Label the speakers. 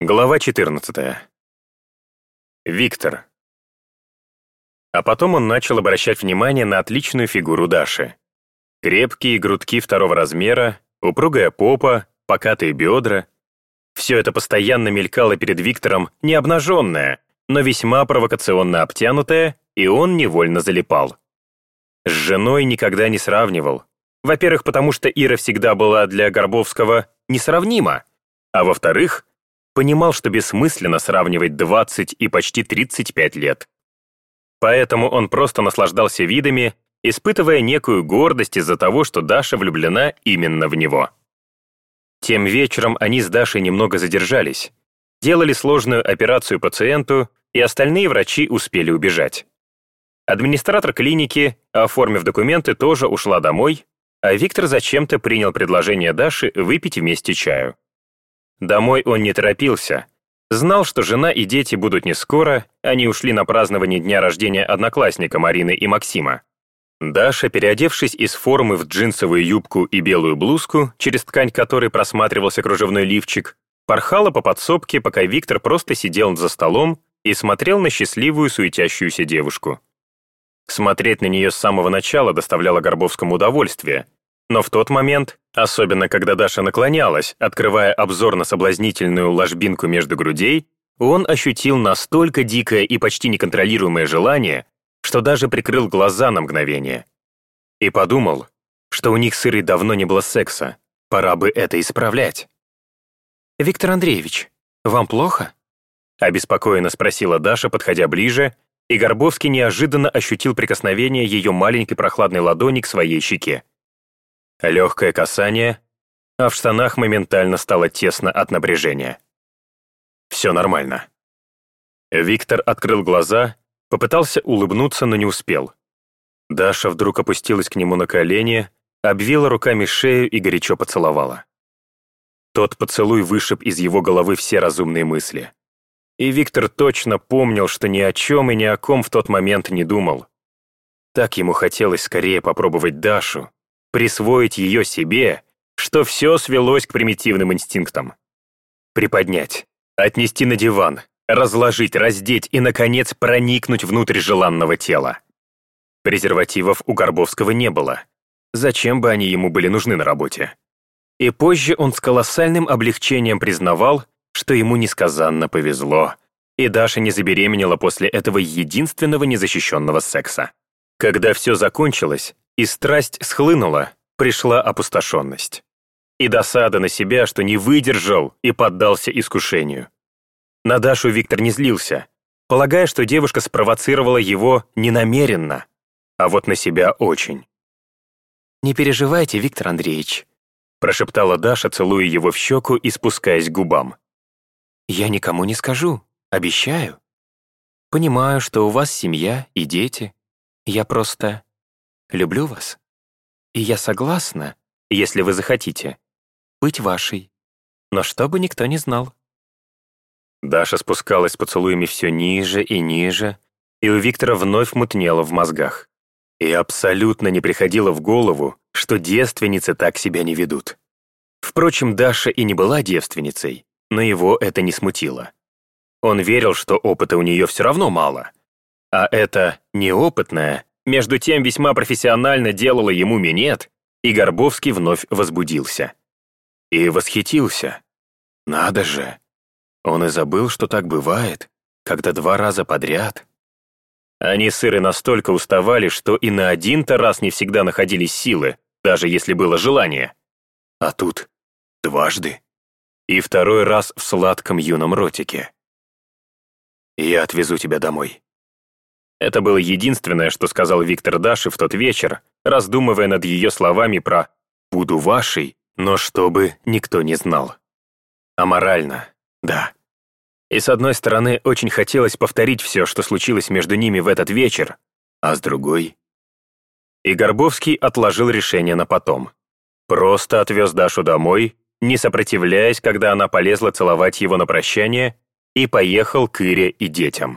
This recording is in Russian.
Speaker 1: Глава 14. Виктор. А потом он начал обращать внимание на отличную фигуру Даши. Крепкие грудки второго размера, упругая попа, покатые бедра. Все это постоянно мелькало перед Виктором не обнаженное, но весьма провокационно обтянутое, и он невольно залипал. С женой никогда не сравнивал. Во-первых, потому что Ира всегда была для Горбовского несравнима, а во-вторых, понимал, что бессмысленно сравнивать 20 и почти 35 лет. Поэтому он просто наслаждался видами, испытывая некую гордость из-за того, что Даша влюблена именно в него. Тем вечером они с Дашей немного задержались, делали сложную операцию пациенту, и остальные врачи успели убежать. Администратор клиники, оформив документы, тоже ушла домой, а Виктор зачем-то принял предложение Даши выпить вместе чаю. Домой он не торопился. Знал, что жена и дети будут не скоро, они ушли на празднование дня рождения одноклассника Марины и Максима. Даша, переодевшись из формы в джинсовую юбку и белую блузку, через ткань которой просматривался кружевной лифчик, порхала по подсобке, пока Виктор просто сидел за столом и смотрел на счастливую суетящуюся девушку. Смотреть на нее с самого начала доставляло Горбовскому удовольствие, но в тот момент, особенно когда Даша наклонялась, открывая обзор на соблазнительную ложбинку между грудей, он ощутил настолько дикое и почти неконтролируемое желание, что даже прикрыл глаза на мгновение. И подумал, что у них с Ирой давно не было секса, пора бы это исправлять.
Speaker 2: «Виктор Андреевич, вам плохо?»
Speaker 1: Обеспокоенно спросила Даша, подходя ближе, и Горбовский неожиданно ощутил прикосновение ее маленькой прохладной ладони к своей щеке. Легкое касание, а в штанах моментально стало тесно от напряжения. Все нормально. Виктор открыл глаза, попытался улыбнуться, но не успел. Даша вдруг опустилась к нему на колени, обвила руками шею и горячо поцеловала. Тот поцелуй вышиб из его головы все разумные мысли. И Виктор точно помнил, что ни о чем и ни о ком в тот момент не думал. Так ему хотелось скорее попробовать Дашу, присвоить ее себе, что все свелось к примитивным инстинктам. Приподнять, отнести на диван, разложить, раздеть и, наконец, проникнуть внутрь желанного тела. Презервативов у Горбовского не было. Зачем бы они ему были нужны на работе? И позже он с колоссальным облегчением признавал, что ему несказанно повезло, и Даша не забеременела после этого единственного незащищенного секса. Когда все закончилось, и страсть схлынула, пришла опустошенность. И досада на себя, что не выдержал и поддался искушению. На Дашу Виктор не злился, полагая, что девушка спровоцировала его ненамеренно, а вот на себя очень.
Speaker 2: «Не переживайте, Виктор Андреевич»,
Speaker 1: прошептала Даша, целуя его в щеку и спускаясь к губам.
Speaker 2: «Я никому не скажу, обещаю. Понимаю, что у вас семья и дети. Я просто люблю вас. И я согласна, если вы захотите, быть вашей. Но чтобы никто не знал».
Speaker 1: Даша спускалась поцелуями все ниже и ниже, и у Виктора вновь мутнело в мозгах. И абсолютно не приходило в голову, что девственницы так себя не ведут. Впрочем, Даша и не была девственницей, но его это не смутило. Он верил, что опыта у нее все равно мало. А это неопытная между тем весьма профессионально делала ему минет, и Горбовский вновь возбудился. И восхитился. Надо же. Он и забыл, что так бывает, когда два раза подряд. Они сыры настолько уставали, что и на один-то раз не всегда находились силы, даже если было желание. А тут дважды. И второй раз в сладком юном ротике. «Я отвезу тебя домой», это было единственное, что сказал Виктор Даши в тот вечер, раздумывая над ее словами про «буду вашей», но чтобы никто не знал. Аморально, да. И с одной стороны, очень хотелось повторить все, что случилось между ними в этот вечер, а с другой... И Горбовский отложил решение на потом. Просто отвез Дашу домой, не сопротивляясь, когда она полезла целовать его на прощание, и поехал к Ире и детям.